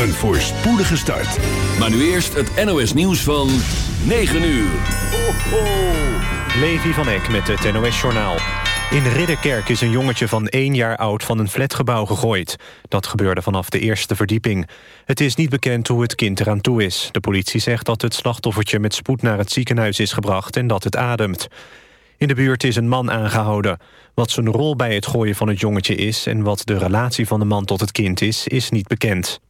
Een voorspoedige start. Maar nu eerst het NOS nieuws van 9 uur. Ho, ho. Levi van Eck met het NOS-journaal. In Ridderkerk is een jongetje van één jaar oud van een flatgebouw gegooid. Dat gebeurde vanaf de eerste verdieping. Het is niet bekend hoe het kind eraan toe is. De politie zegt dat het slachtoffertje met spoed naar het ziekenhuis is gebracht... en dat het ademt. In de buurt is een man aangehouden. Wat zijn rol bij het gooien van het jongetje is... en wat de relatie van de man tot het kind is, is niet bekend.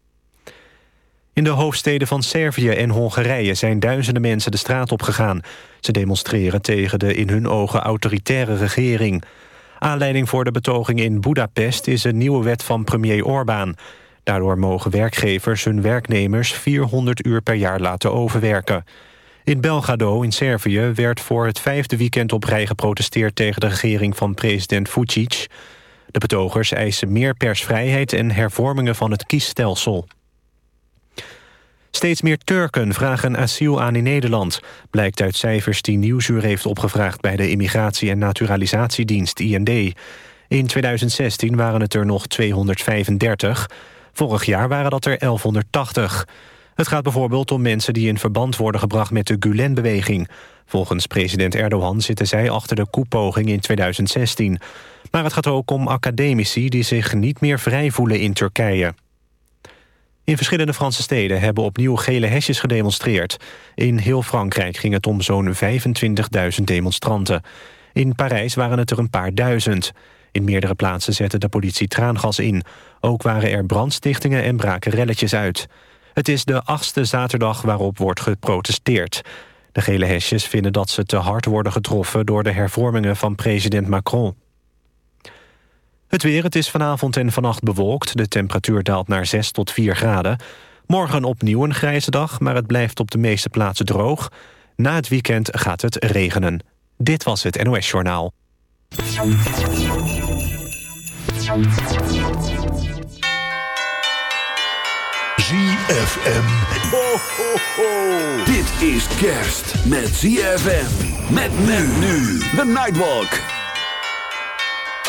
In de hoofdsteden van Servië en Hongarije zijn duizenden mensen de straat opgegaan. Ze demonstreren tegen de in hun ogen autoritaire regering. Aanleiding voor de betoging in Budapest is een nieuwe wet van premier Orbán. Daardoor mogen werkgevers hun werknemers 400 uur per jaar laten overwerken. In Belgrado in Servië werd voor het vijfde weekend op rij geprotesteerd... tegen de regering van president Vucic. De betogers eisen meer persvrijheid en hervormingen van het kiesstelsel. Steeds meer Turken vragen asiel aan in Nederland... blijkt uit cijfers die Nieuwsuur heeft opgevraagd... bij de Immigratie- en Naturalisatiedienst, IND. In 2016 waren het er nog 235. Vorig jaar waren dat er 1180. Het gaat bijvoorbeeld om mensen die in verband worden gebracht... met de Gulen-beweging. Volgens president Erdogan zitten zij achter de koepoging in 2016. Maar het gaat ook om academici die zich niet meer vrij voelen in Turkije. In verschillende Franse steden hebben opnieuw gele hesjes gedemonstreerd. In heel Frankrijk ging het om zo'n 25.000 demonstranten. In Parijs waren het er een paar duizend. In meerdere plaatsen zette de politie traangas in. Ook waren er brandstichtingen en braken relletjes uit. Het is de achtste zaterdag waarop wordt geprotesteerd. De gele hesjes vinden dat ze te hard worden getroffen... door de hervormingen van president Macron. Het weer, het is vanavond en vannacht bewolkt. De temperatuur daalt naar 6 tot 4 graden. Morgen opnieuw een grijze dag, maar het blijft op de meeste plaatsen droog. Na het weekend gaat het regenen. Dit was het NOS Journaal. ZFM. Ho, ho, ho. Dit is kerst met ZFM. Met men nu. The Nightwalk.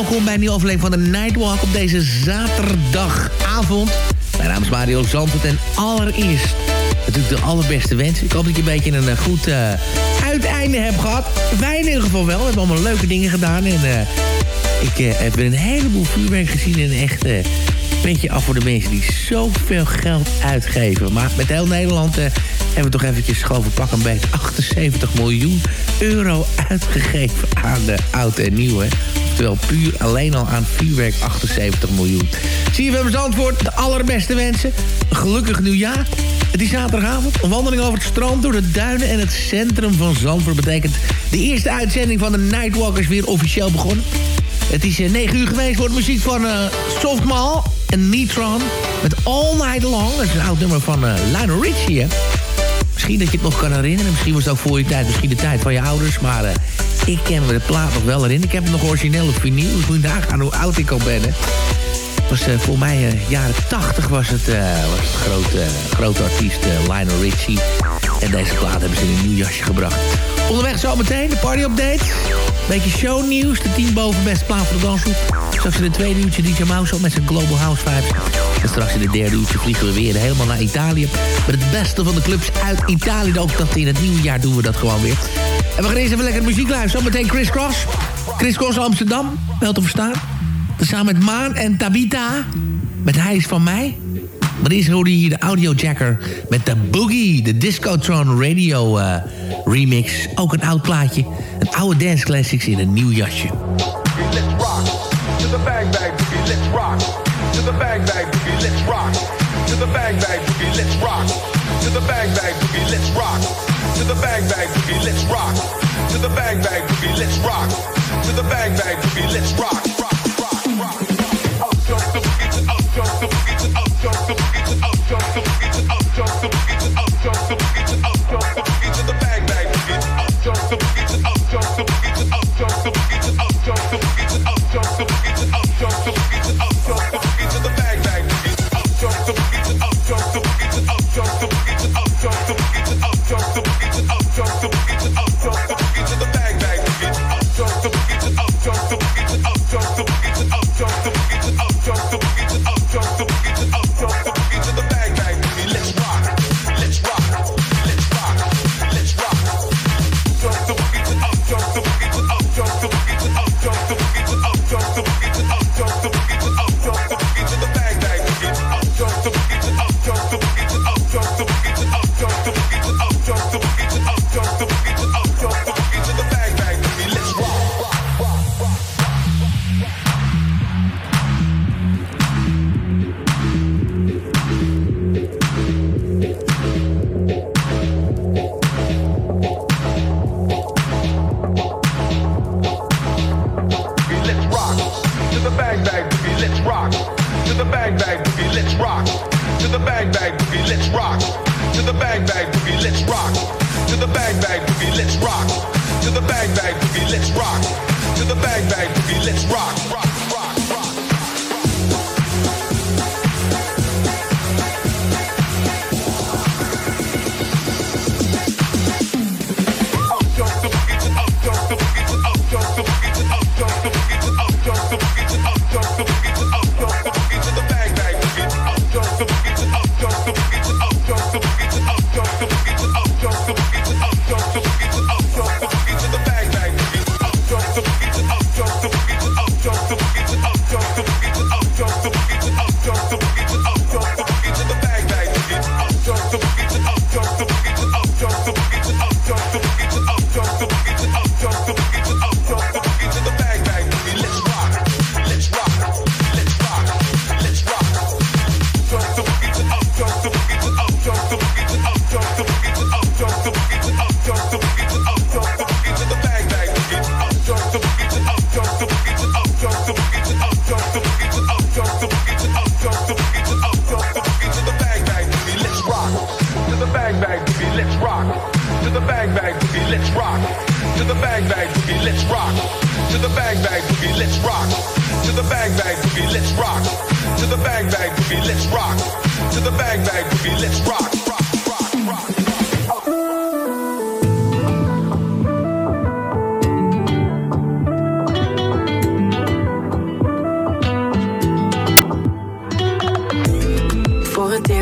Welkom bij een nieuwe aflevering van de Nightwalk op deze zaterdagavond. Mijn naam is Mario Zandvoort en allereerst natuurlijk de allerbeste wensen. Ik hoop dat je een beetje een eh, goed uh, uiteinde hebt gehad. Wij in ieder geval wel. We hebben allemaal leuke dingen gedaan en uh, ik heb een heleboel vuurwerk gezien en echt petje af voor de mensen die zoveel geld uitgeven. Maar met heel Nederland hebben we toch eventjes gewoon pak een beetje 78 miljoen euro uitgegeven aan de oud en nieuw. Terwijl puur alleen al aan vuurwerk 78 miljoen. Zie je hem antwoord, de allerbeste wensen. Een gelukkig nieuwjaar. Het is zaterdagavond. Een wandeling over het strand, door de duinen en het centrum van Zandvoort... betekent de eerste uitzending van de Nightwalkers weer officieel begonnen. Het is 9 eh, uur geweest, wordt muziek van uh, Softmal en Neutron... met All Night Long. Dat is een oud nummer van uh, Lionel Richie? Misschien dat je het nog kan herinneren. Misschien was het ook voor je tijd. Misschien de tijd van je ouders. Maar ik ken de plaat nog wel erin. Ik heb het nog origineel op vinyl. Dus moet je nagaan hoe oud ik al ben. Hè. Was, uh, voor mij uh, jaren 80 was het, uh, was grote, grote artiest Lionel Richie. En deze plaat hebben ze in een nieuw jasje gebracht. Onderweg zometeen de party update. Beetje shownieuws. De team boven best plaat voor de dansgroep. Straks in het tweede uurtje DJ Mouse met zijn Global House Vibes. En straks in het derde uurtje vliegen we weer helemaal naar Italië. Met het beste van de clubs uit Italië. Ook dat in het nieuwe jaar doen we dat gewoon weer. En we gaan eerst even lekker muziek luisteren. Zometeen Chris Cross. Chris Cross Amsterdam, wel te verstaan. Samen met Maan en Tabita. Met Hij is van mij. Maar eerst hoorde je hier de audiojacker met de Boogie, de Discotron Radio uh, remix. Ook een oud plaatje. Een oude dance classics in een nieuw jasje. To the bang bang let's rock. To the bang bang boogie, let's rock. To the bang bang boogie, let's rock. To the bang bang boogie, let's rock. To the bang bang boogie, let's rock. To the bang bang boogie, let's rock. To the bang bang boogie, let's rock.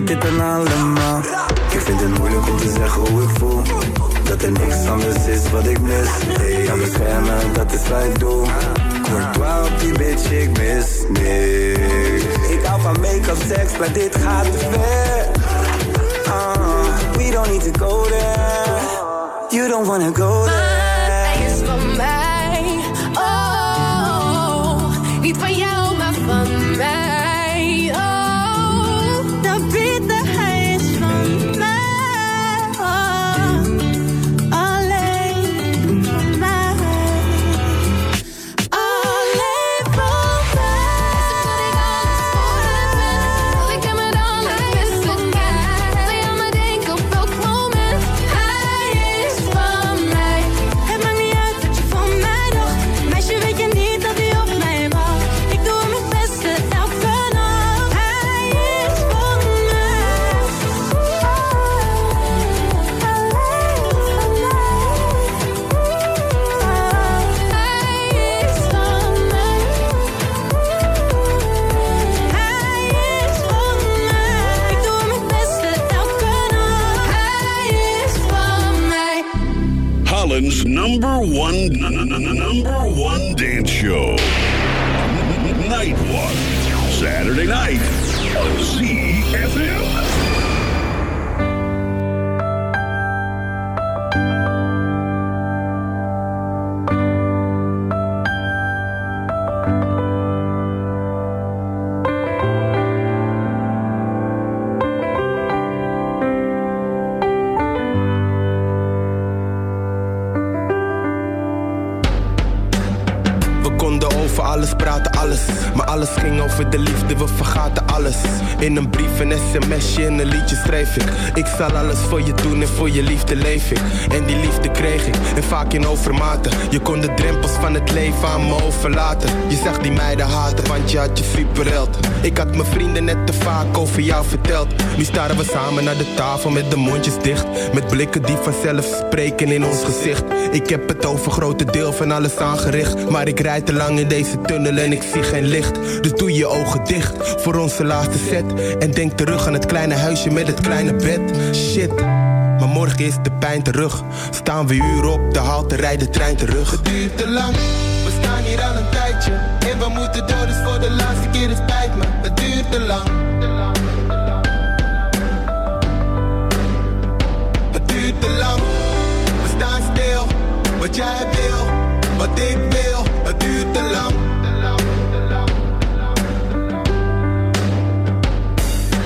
dit en allemaal. Ik vind het moeilijk om te zeggen hoe ik voel. Dat er niks anders is wat ik mis. Hey, aan beschermen, dat is wat ik doe. Courtois op die bitch, ik mis niks. Ik hou van make-up, seks, maar dit gaat te ver. Uh, We don't need to go there. You don't wanna go there. Ging over de liefde, we vergaten alles. In een brief, een sms'je en een liedje schreef ik. Ik zal alles voor je doen en voor je liefde leef ik. En die liefde kreeg ik, en vaak in overmaten. Je kon de drempels van het leven aan me overlaten. Je zag die meiden haten, want je had je superheld. Ik had mijn vrienden net te vaak over jou verteld. Nu staren we samen naar de tafel met de mondjes dicht. Met blikken die vanzelf spreken in ons gezicht. Ik heb het over grote deel van alles aangericht. Maar ik rijd te lang in deze tunnel en ik zie geen licht. Dus doe je ogen dicht voor onze En denk terug aan het kleine huisje met het kleine bed. Shit. Maar morgen is de pijn terug. Staan we uur op de halte, rijdt de trein terug. Het duurt te lang, we staan hier al een tijdje. En we moeten door, dus voor de laatste keer, het spijt me. Het duurt te lang. Het duurt te lang, we staan stil. Wat jij wil, wat ik wil, het duurt te lang.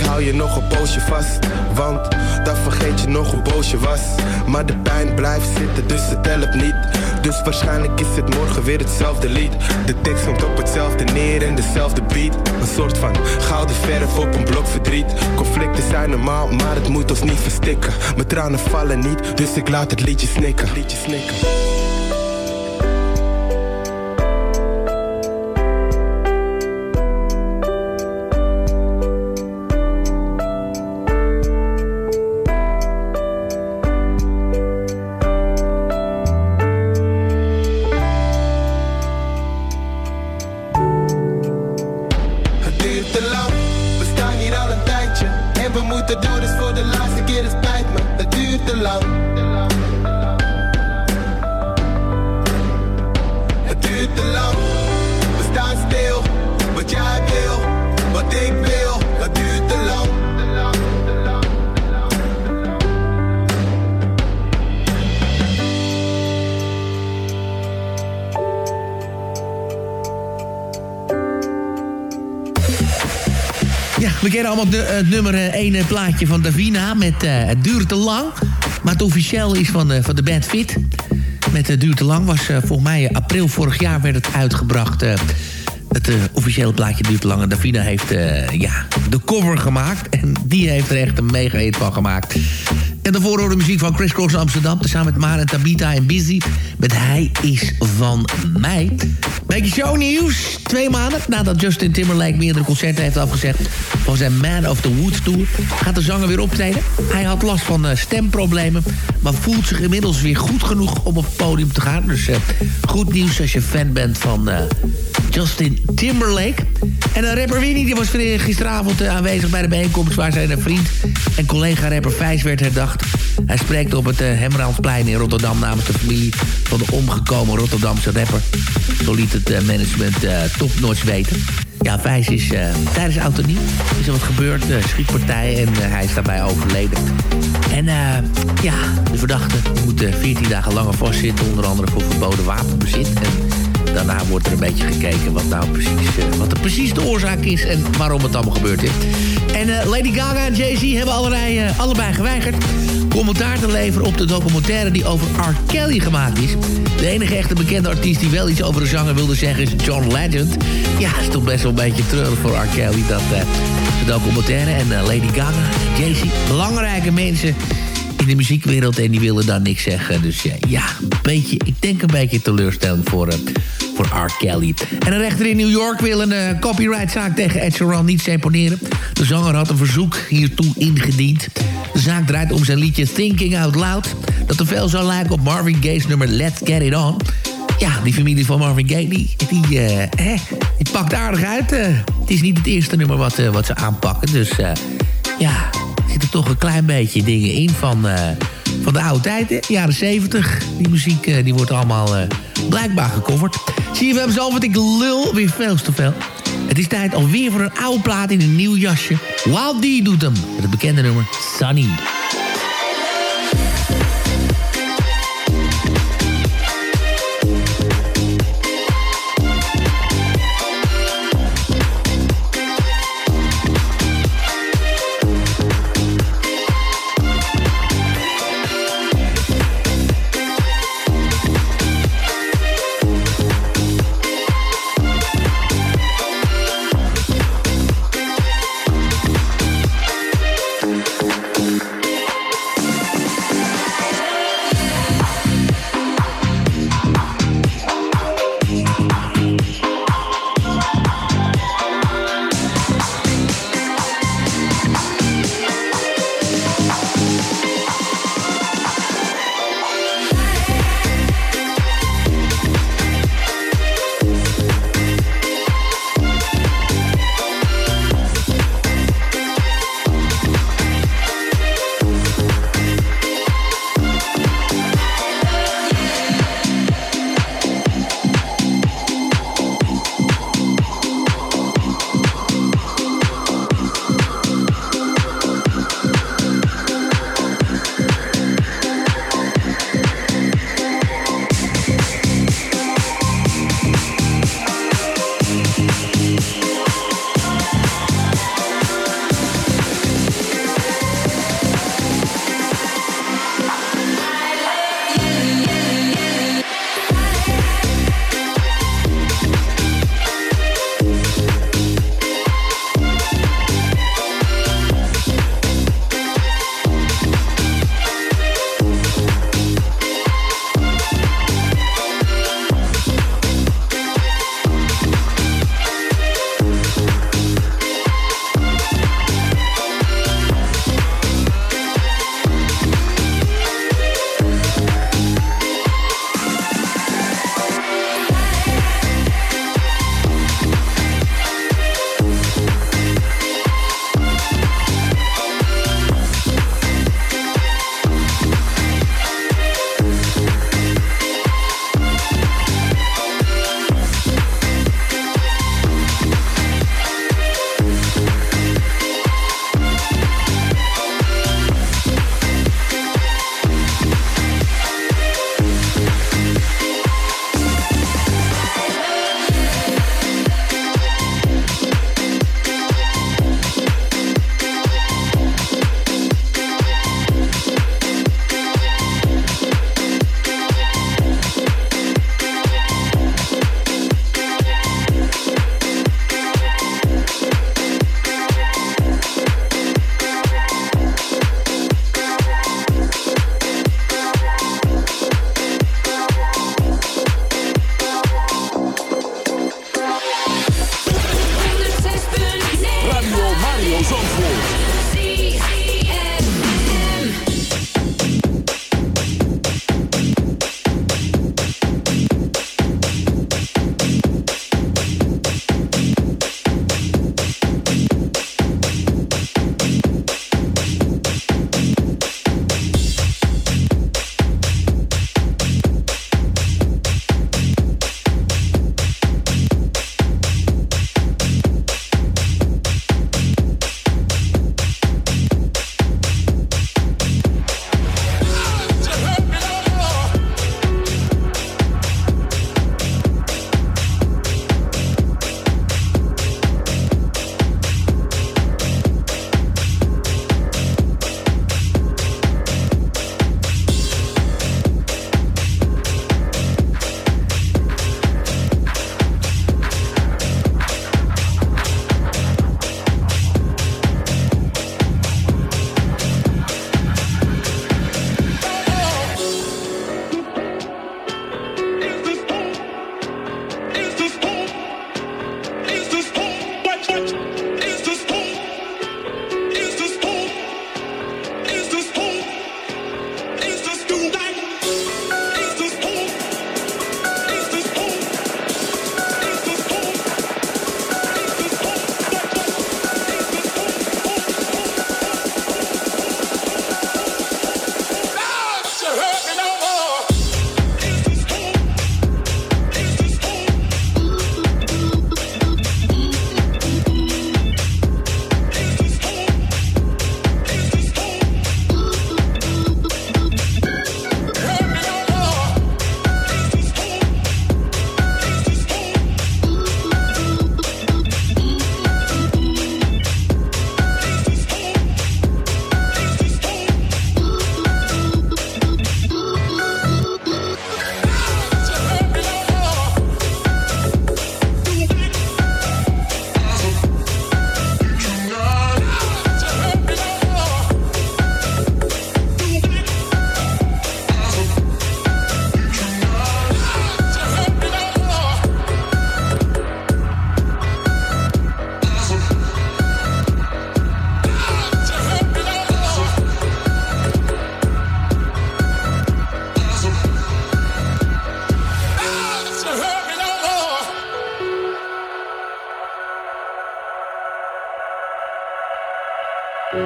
ik hou je nog een poosje vast. Want dan vergeet je nog hoe boos je was. Maar de pijn blijft zitten, dus het helpt niet. Dus waarschijnlijk is het morgen weer hetzelfde lied. De tekst komt op hetzelfde neer en dezelfde beat. Een soort van gouden verf op een blok verdriet. Conflicten zijn normaal, maar het moet ons niet verstikken. Mijn tranen vallen niet, dus ik laat het liedje snikken. Liedje snikken. Allemaal het nummer 1 eh, plaatje van Davina met uh, Het duurt te lang. Maar het officieel is van, uh, van de band Fit. Met Het duurt te lang was volgens mij april vorig jaar werd het uitgebracht. het officiële plaatje duurt te lang. En Davina heeft ja, de cover gemaakt. En die heeft er echt een mega hit van gemaakt. En daarvoor hoorde de muziek van Chris Cross Amsterdam... samen met Maren Tabita en Busy met Hij is van mij. Beetje shownieuws. Twee maanden nadat Justin Timberlake meerdere concerten heeft afgezegd... voor zijn Man of the Woods Tour... gaat de zanger weer optreden. Hij had last van uh, stemproblemen... maar voelt zich inmiddels weer goed genoeg om op het podium te gaan. Dus uh, goed nieuws als je fan bent van uh, Justin Timberlake. En de rapper Winnie die was gisteravond aanwezig bij de bijeenkomst... waar zijn vriend en collega-rapper Vijs werd herdacht. Hij spreekt op het uh, in Rotterdam... namens de familie van de omgekomen Rotterdamse rapper. Zo liet het uh, management uh, topnotch weten. Ja, Vijs is tijdens autonie is er wat gebeurd, schietpartij... en hij is daarbij overleden. En ja, de verdachte moet 14 dagen langer vastzitten... onder andere voor verboden wapenbezit... En Daarna wordt er een beetje gekeken wat nou precies, uh, wat er precies de oorzaak is en waarom het allemaal gebeurd is. En uh, Lady Gaga en Jay-Z hebben allerlei, uh, allebei geweigerd commentaar te leveren op de documentaire die over R. Kelly gemaakt is. De enige echte bekende artiest die wel iets over de zanger wilde zeggen is John Legend. Ja, is toch best wel een beetje treurig voor R. Kelly dat de documentaire en Lady Gaga Jay-Z belangrijke mensen in de muziekwereld en die willen dan niks zeggen. Dus ja, ja, een beetje, ik denk een beetje teleurstelling voor, uh, voor R. Kelly. En een rechter in New York wil een uh, copyrightzaak tegen Ed Sheeran niet seponeren. De zanger had een verzoek hiertoe ingediend. De zaak draait om zijn liedje Thinking Out Loud... dat te veel zou lijken op Marvin Gaye's nummer Let's Get It On... Ja, die familie van Marvin Gaye, die, die, die pakt aardig uit. Het is niet het eerste nummer wat, wat ze aanpakken. Dus ja, toch een klein beetje dingen in van, van de oude tijd. Hè? Jaren 70. Die muziek die wordt allemaal blijkbaar gecoverd. Zie je, we hebben zelf wat ik lul weer veel te veel. Het is tijd alweer voor een oude plaat in een nieuw jasje. Wild D doet hem. Met het bekende nummer Sunny.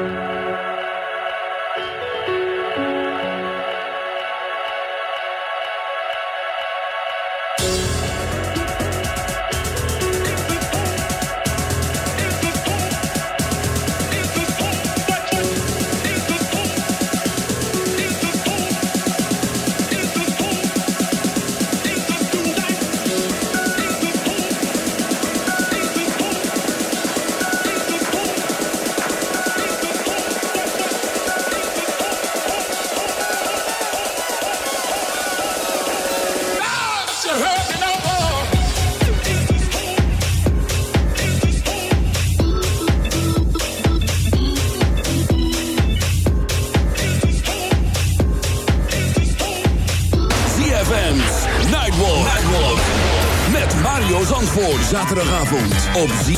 Música op Z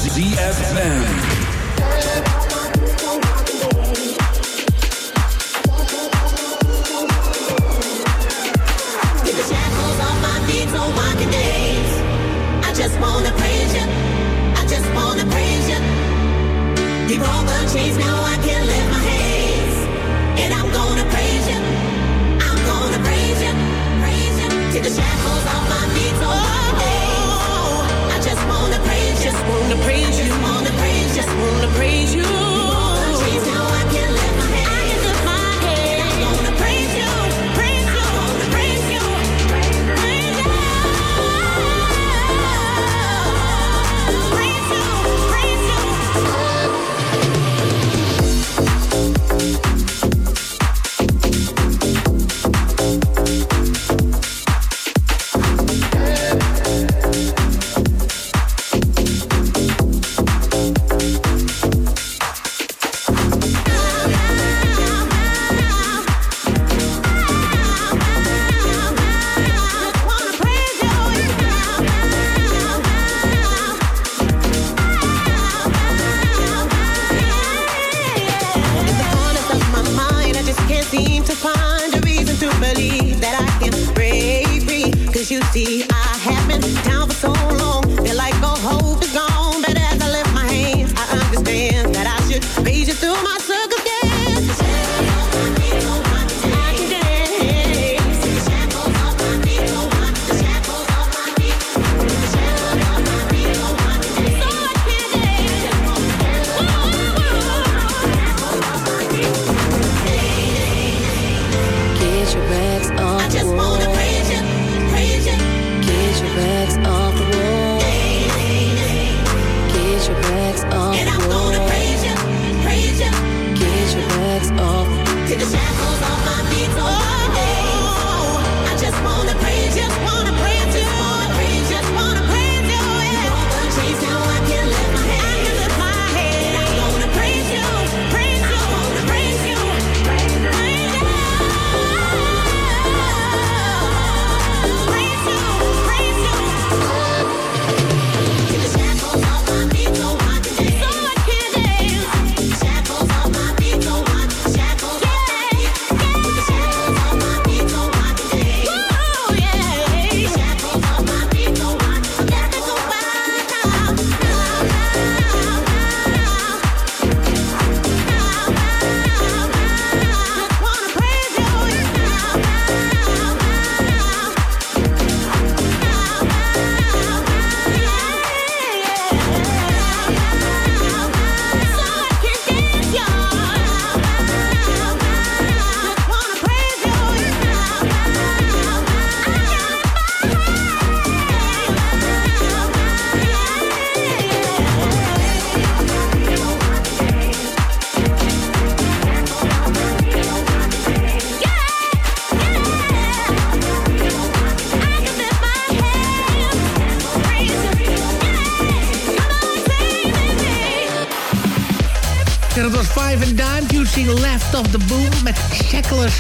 Hecklers.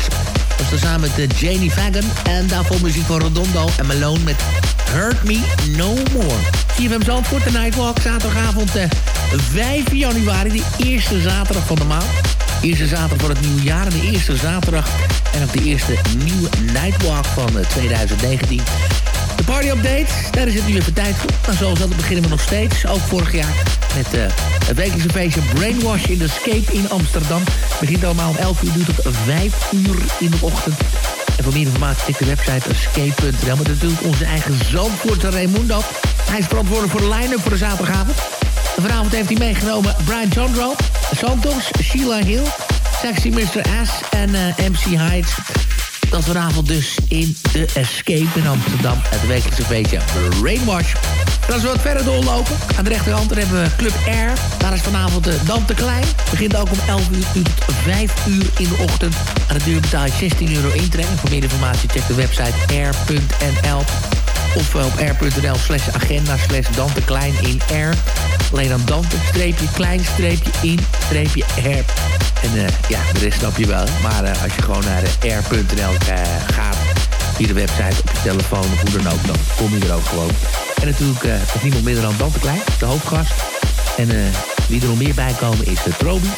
Dat is samen met eh, Janie Fagan. En daarvoor muziek van Redondo en Malone met Hurt Me No More. CFM Zandvoort, de Nightwalk, zaterdagavond eh, de 5 januari. De eerste zaterdag van de maand. Eerste zaterdag van het nieuwe jaar en de eerste zaterdag... en op de eerste nieuwe Nightwalk van eh, 2019. De party update, daar is het nu even tijd voor. Maar zoals dat beginnen we nog steeds, ook vorig jaar met uh, het wekelijkse feestje Brainwash in de Escape in Amsterdam. Het begint allemaal om 11 uur, duurt tot 5 uur in de ochtend. En voor meer informatie check de website escape.nl. Maar natuurlijk onze eigen Zandvoortse Raimundo. Hij is verantwoordelijk voor de line-up voor de zaterdagavond. Vanavond heeft hij meegenomen Brian Chandro, Santos, Sheila Hill... Sexy Mr. S en uh, MC Heights. Dat vanavond dus in de Escape in Amsterdam. Het wekelijkse feestje Rainwash. Als we wat verder doorlopen, aan de rechterhand hebben we Club Air. Daar is vanavond de Dante Klein. Begint ook om 11 uur tot 5 uur in de ochtend. Aan de deur betaal je 16 euro intrek. Voor meer informatie check de website air.nl of op air.nl slash agenda slash Dante Klein in air. Alleen dan Dante, streepje, klein, streepje, in, streepje, air. En uh, ja, de rest snap je wel. Maar uh, als je gewoon naar air.nl uh, gaat, via de website, op je telefoon of hoe dan ook, dan kom je er ook gewoon. En natuurlijk uh, niemand minder dan Dante Klein, de hoofdgast. En wie er nog meer bij komen is Trobi,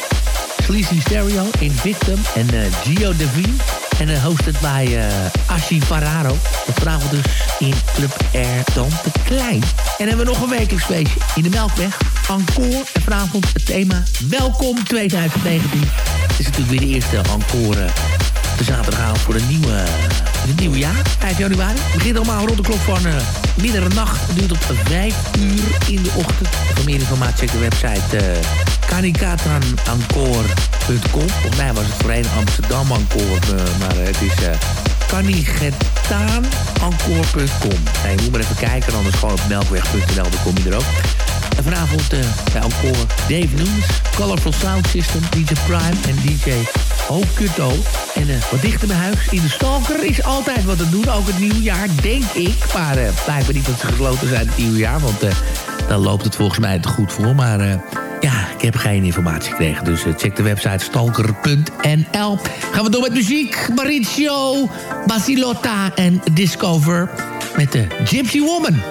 Sleazy Stereo, Invictum en Gio Devine. En uh, hosted bij uh, Ashi. Dat vanavond dus in Club Air Dante Klein. En hebben we nog een wekelijks feestje in de Melkweg. Encore. En vanavond het thema Welkom 2019. Het is natuurlijk weer de eerste encore uh, de zaterdagavond voor de nieuwe, het nieuwe jaar. 5 januari. Het begint allemaal rond de klok van uh, middernacht. Het duurt tot 5 uur in de ochtend. Voor meer informatie check de website uh. Volgens mij was het voorheen Amsterdam Encore, uh, maar het is uh. Nee, je moet maar even kijken, anders gewoon op melkweg.nl, dan kom je er ook. En vanavond uh, bij Encore Dave Nunes, Colorful Sound System, DJ Prime en DJ Hookutto. En uh, wat dichter bij huis, in de Stalker is altijd wat te doen, ook het nieuwjaar, denk ik. Maar uh, blijkbaar niet dat ze gesloten zijn het nieuwjaar, want dan loopt het volgens mij te goed voor. Maar ja, ik heb geen informatie gekregen. Dus check de website stalker.nl. Gaan we door met muziek. Maurizio, Basilotta en Discover met de Gypsy Woman.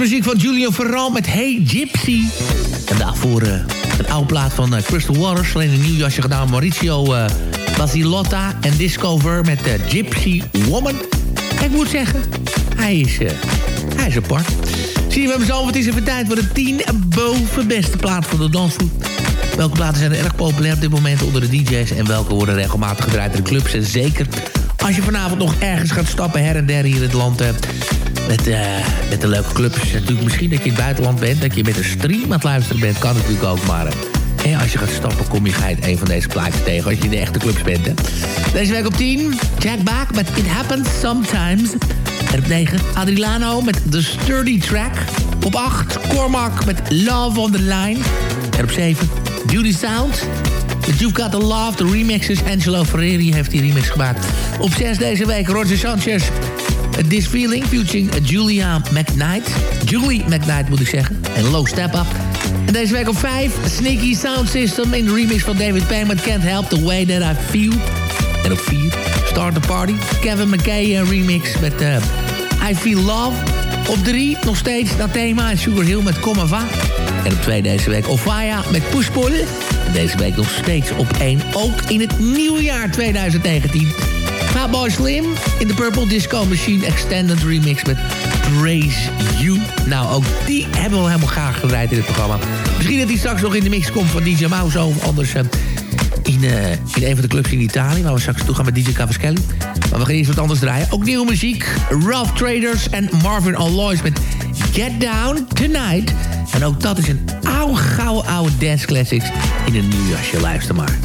Muziek van Julian Ferrand met Hey Gypsy. En daarvoor uh, een oude plaat van uh, Crystal Waters. Alleen een nieuw jasje gedaan. Mauricio uh, Basilotta en Discover met Gypsy Woman. En ik moet zeggen, hij is, hij is apart. Zie je, we hebben zo, het is even tijd voor de 10 boven beste plaat van de dansvoet. Welke platen zijn er erg populair op dit moment onder de DJ's... en welke worden regelmatig gedraaid in de clubs. En zeker als je vanavond nog ergens gaat stappen her en der hier in het land... met, uh, met de leuke clubs. Natuurlijk misschien dat je in het buitenland bent... dat je met een stream aan het luisteren bent, kan natuurlijk ook. Maar En als je gaat stappen, kom je geit een van deze plaatjes tegen. Als je in de echte clubs bent. Deze week op 10, Jack Back met It Happens Sometimes. En op 9, Adrilano met The Sturdy Track. Op 8, Cormac met Love on the Line. En op 7, Beauty Sound. The You've Got The Love, de remixes. Angelo Ferreri heeft die remix gemaakt. Op 6 deze week, Roger Sanchez. This Feeling, featuring Julia McKnight. Julie McKnight moet ik zeggen. En Low Step Up. En deze week op 5, Sneaky Sound System in de remix van David Payne met Can't Help The Way That I Feel. En op 4, Start The Party, Kevin McKay remix met uh, I Feel Love. Op 3, nog steeds dat thema, Sugar Hill met Come Va. En op 2 deze week, Ofaya met Push Pull. En deze week nog steeds op 1, ook in het nieuwe jaar 2019. Fatboy Slim in de Purple Disco Machine Extended Remix met Praise You. Nou, ook die hebben we helemaal graag gedraaid in het programma. Misschien dat die straks nog in de mix komt van DJ Mouse of anders uh, in, uh, in een van de clubs in Italië... waar we straks toe gaan met DJ Cavaschelli. Maar we gaan eerst wat anders draaien. Ook nieuwe muziek. Ralph Traders en Marvin Alloys met Get Down Tonight. En ook dat is een oude, gouden oude dance classics in een nieuw jasje. Luister maar.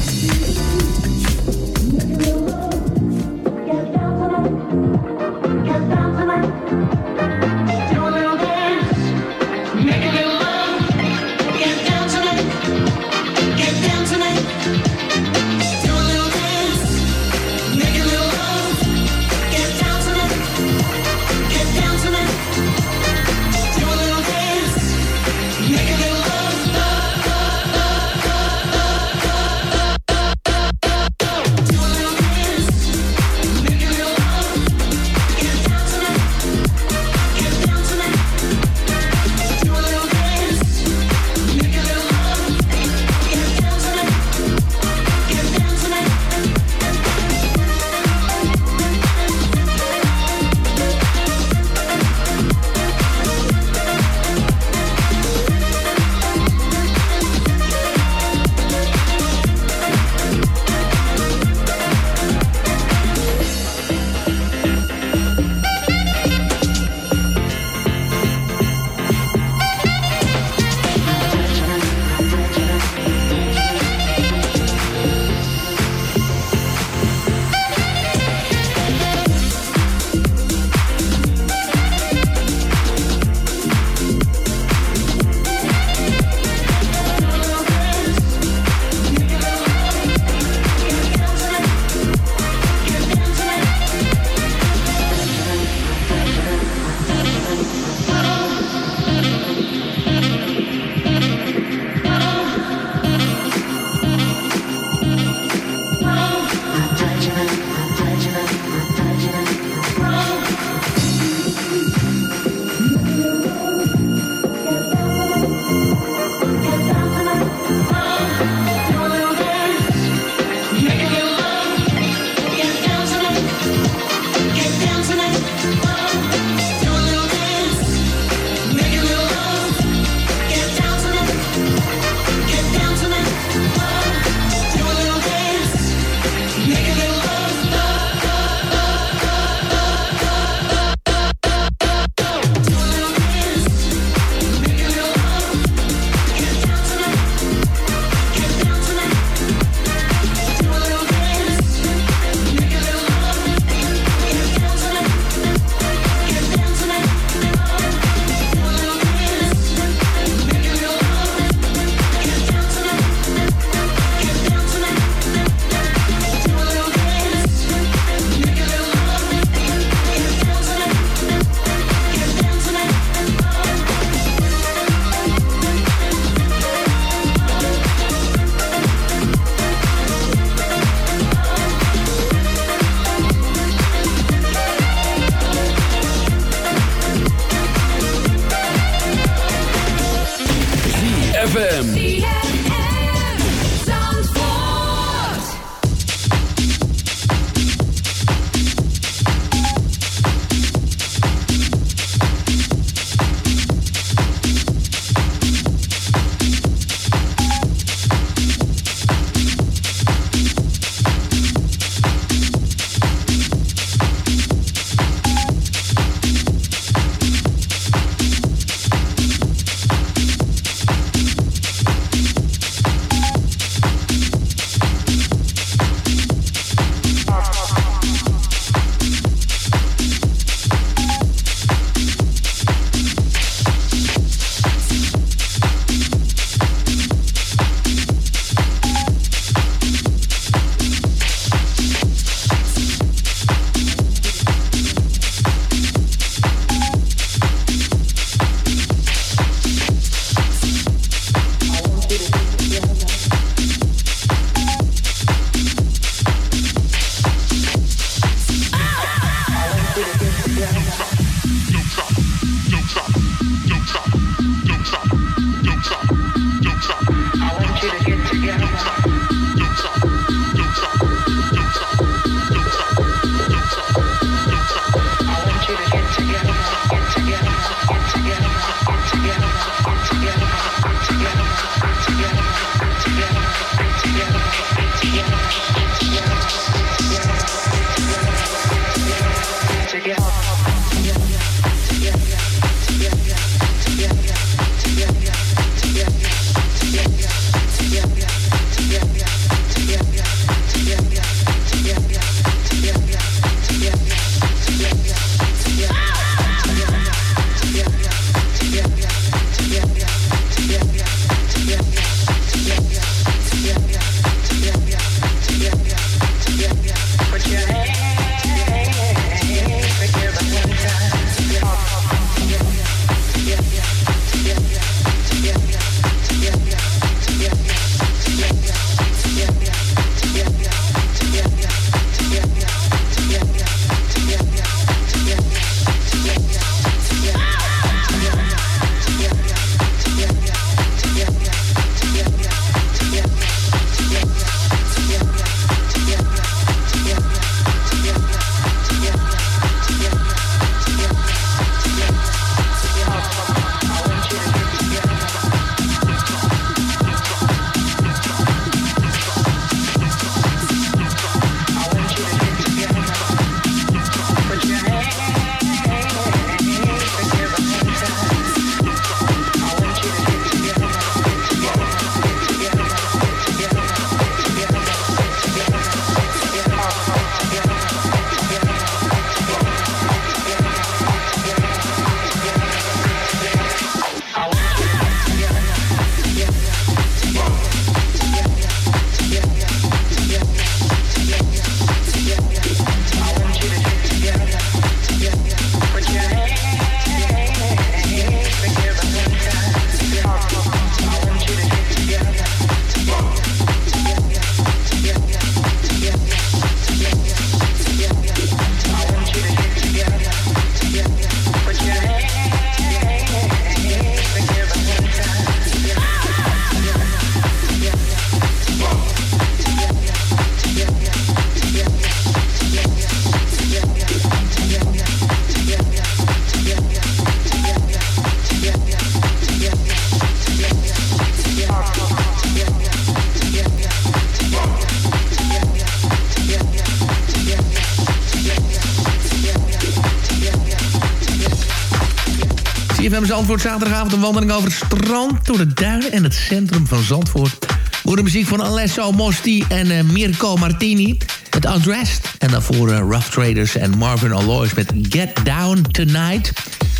Zandvoort, zaterdagavond een wandeling over het strand... door de duinen en het centrum van Zandvoort. Voor de muziek van Alesso Mosti en uh, Mirko Martini met Undressed. En daarvoor uh, Rough Traders en Marvin Aloys met Get Down Tonight.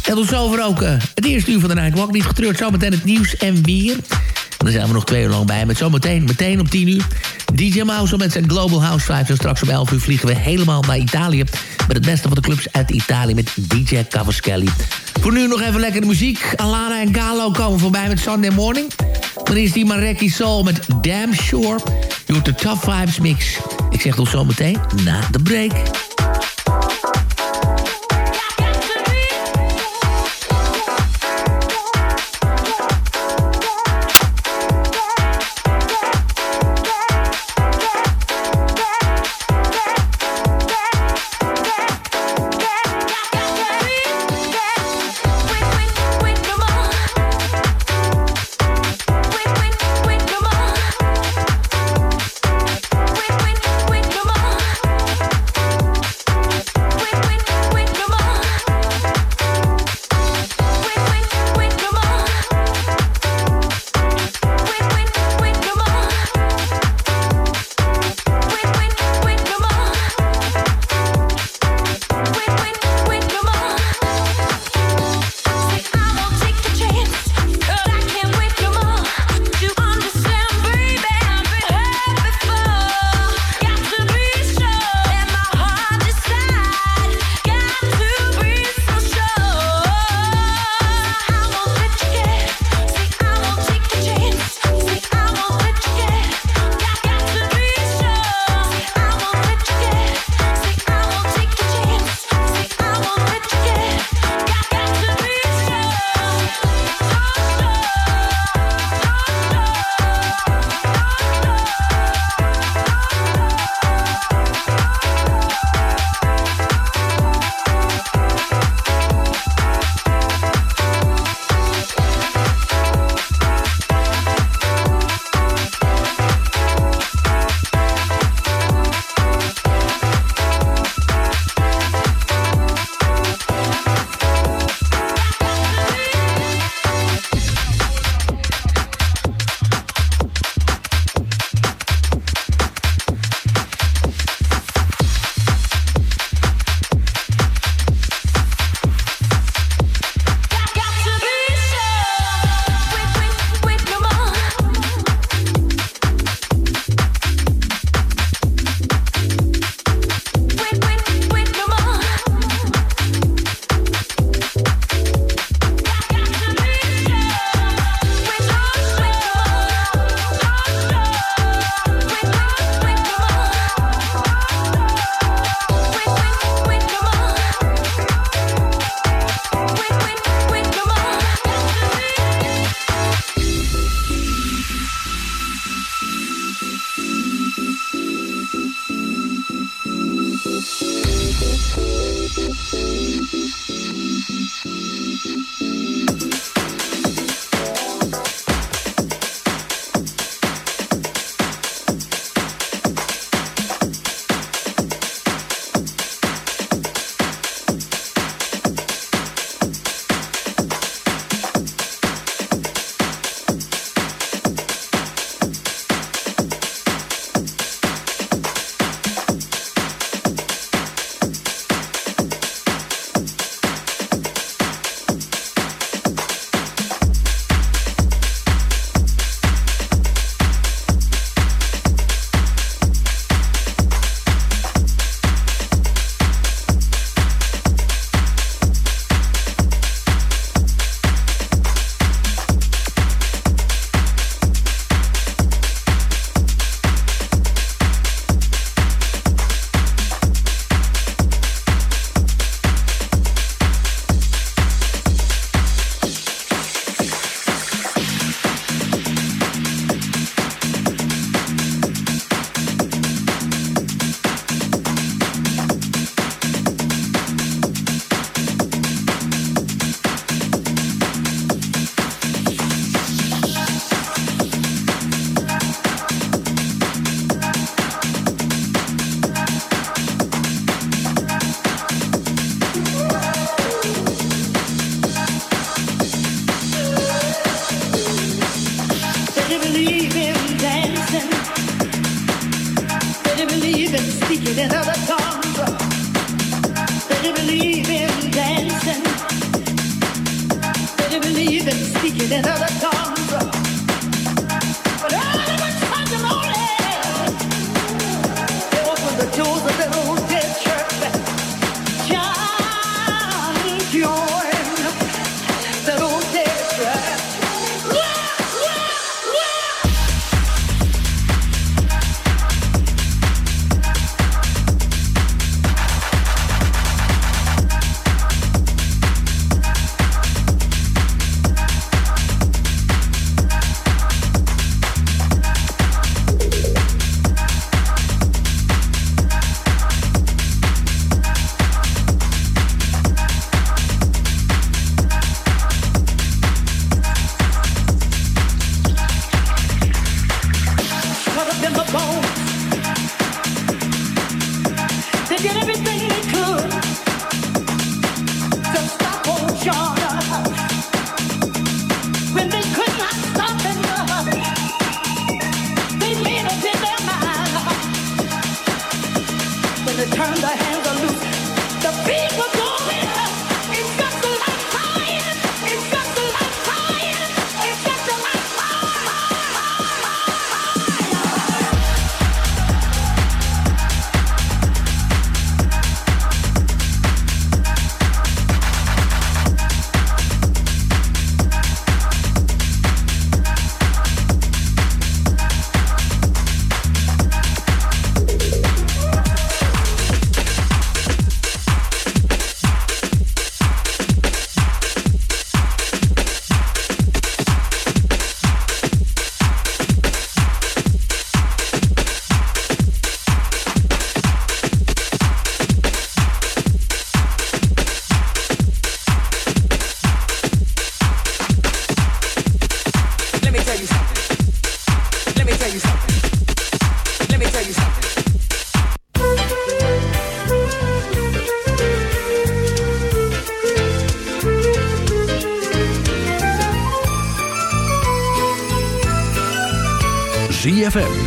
En tot zover ook uh, het eerste uur van de Nightwalk. Niet getreurd, zometeen het nieuws en weer... Daar zijn we nog twee uur lang bij. Met zometeen, meteen om 10 uur. DJ Mouse met zijn Global House Vibes. En straks om 11 uur vliegen we helemaal naar Italië. Met het beste van de clubs uit Italië met DJ Cavaschelli. Voor nu nog even lekkere muziek. Alana en Galo komen voorbij met Sunday Morning. Dan is die Mareki Soul met Damn Sure. Je hoort de Top Vibes mix. Ik zeg tot zometeen na de break.